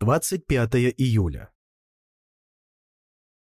25 июля.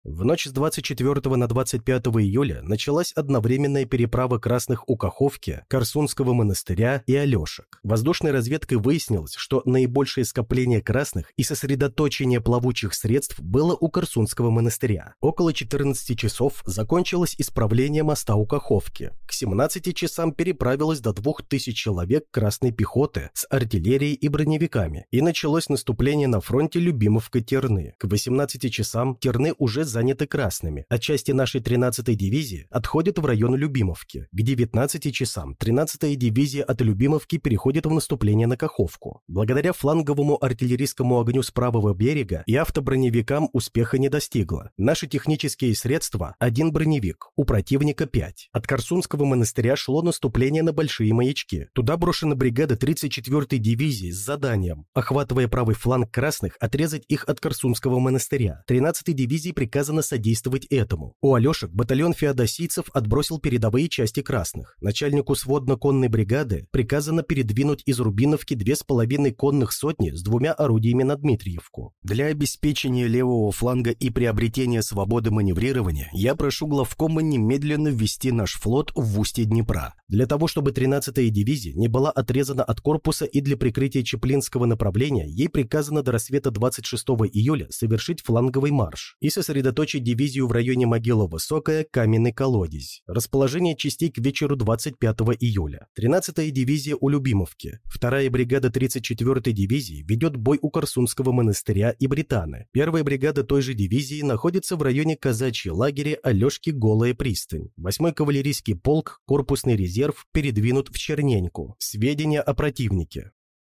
В ночь с 24 на 25 июля началась одновременная переправа красных у Каховки, Корсунского монастыря и Алешек. Воздушной разведкой выяснилось, что наибольшее скопление красных и сосредоточение плавучих средств было у Корсунского монастыря. Около 14 часов закончилось исправление моста у Каховки. К 17 часам переправилось до 2000 человек красной пехоты с артиллерией и броневиками, и началось наступление на фронте Любимовка-Терны. К 18 часам Терны уже заняты красными, а части нашей 13-й дивизии отходят в район Любимовки. К 19 часам 13-я дивизия от Любимовки переходит в наступление на Каховку. Благодаря фланговому артиллерийскому огню с правого берега и автоброневикам успеха не достигла. Наши технические средства – один броневик, у противника 5. От Корсунского монастыря шло наступление на Большие маячки. Туда брошена бригада 34-й дивизии с заданием, охватывая правый фланг красных, отрезать их от Корсунского монастыря. 13-й дивизии приказ приказано содействовать этому. У Алешек батальон феодосийцев отбросил передовые части красных. Начальнику сводно-конной бригады приказано передвинуть из Рубиновки две с половиной конных сотни с двумя орудиями на Дмитриевку. Для обеспечения левого фланга и приобретения свободы маневрирования я прошу главкома немедленно ввести наш флот в устье Днепра. Для того, чтобы 13-я дивизия не была отрезана от корпуса и для прикрытия Чеплинского направления, ей приказано до рассвета 26 июля совершить фланговый марш и сосредоточить сосредоточить дивизию в районе Могила Высокая, Каменный колодец. Расположение частей к вечеру 25 июля. 13-я дивизия у Любимовки. Вторая бригада 34-й дивизии ведет бой у Корсунского монастыря и Британы. Первая бригада той же дивизии находится в районе казачьей лагеря Алешки Голая пристань. 8-й кавалерийский полк, корпусный резерв передвинут в Черненьку. Сведения о противнике.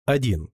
1.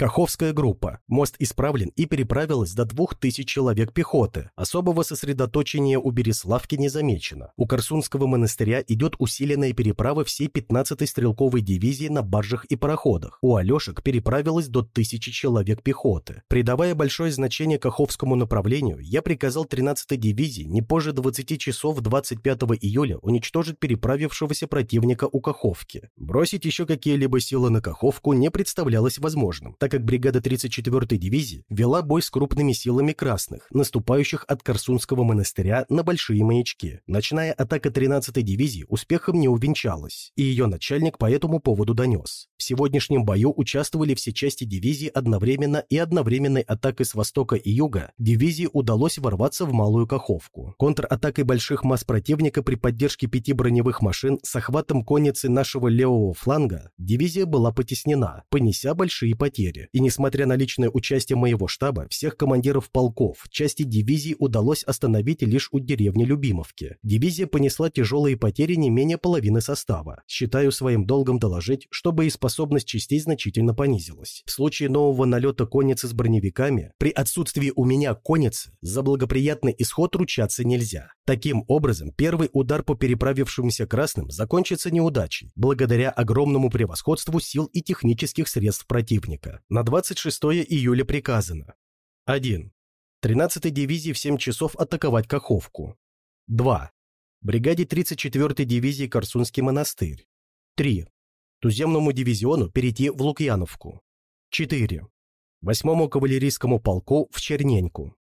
Каховская группа. Мост исправлен и переправилась до 2000 человек пехоты. Особого сосредоточения у Береславки не замечено. У Корсунского монастыря идет усиленная переправа всей 15-й стрелковой дивизии на баржах и пароходах. У Алешек переправилось до 1000 человек пехоты. Придавая большое значение Каховскому направлению, я приказал 13-й дивизии не позже 20 часов 25 июля уничтожить переправившегося противника у Каховки. Бросить еще какие-либо силы на Каховку не представлялось возможным, так как бригада 34-й дивизии вела бой с крупными силами красных, наступающих от Корсунского монастыря на Большие маячки. Ночная атака 13-й дивизии успехом не увенчалась, и ее начальник по этому поводу донес. В сегодняшнем бою участвовали все части дивизии одновременно и одновременной атакой с востока и юга дивизии удалось ворваться в Малую Каховку. Контратакой больших масс противника при поддержке пяти броневых машин с охватом конницы нашего левого фланга дивизия была потеснена, понеся большие потери фронте, и несмотря на личное участие моего штаба, всех командиров полков, части дивизии удалось остановить лишь у деревни Любимовки. Дивизия понесла тяжелые потери не менее половины состава. Считаю своим долгом доложить, что боеспособность частей значительно понизилась. В случае нового налета конницы с броневиками, при отсутствии у меня конницы, за благоприятный исход ручаться нельзя. Таким образом, первый удар по переправившимся красным закончится неудачей, благодаря огромному превосходству сил и технических средств противника. На 26 июля приказано 1. 13-й дивизии в 7 часов атаковать Каховку. 2. Бригаде 34-й дивизии Корсунский монастырь. 3. Туземному дивизиону перейти в Лукьяновку. 4. 8-му кавалерийскому полку в Черненьку.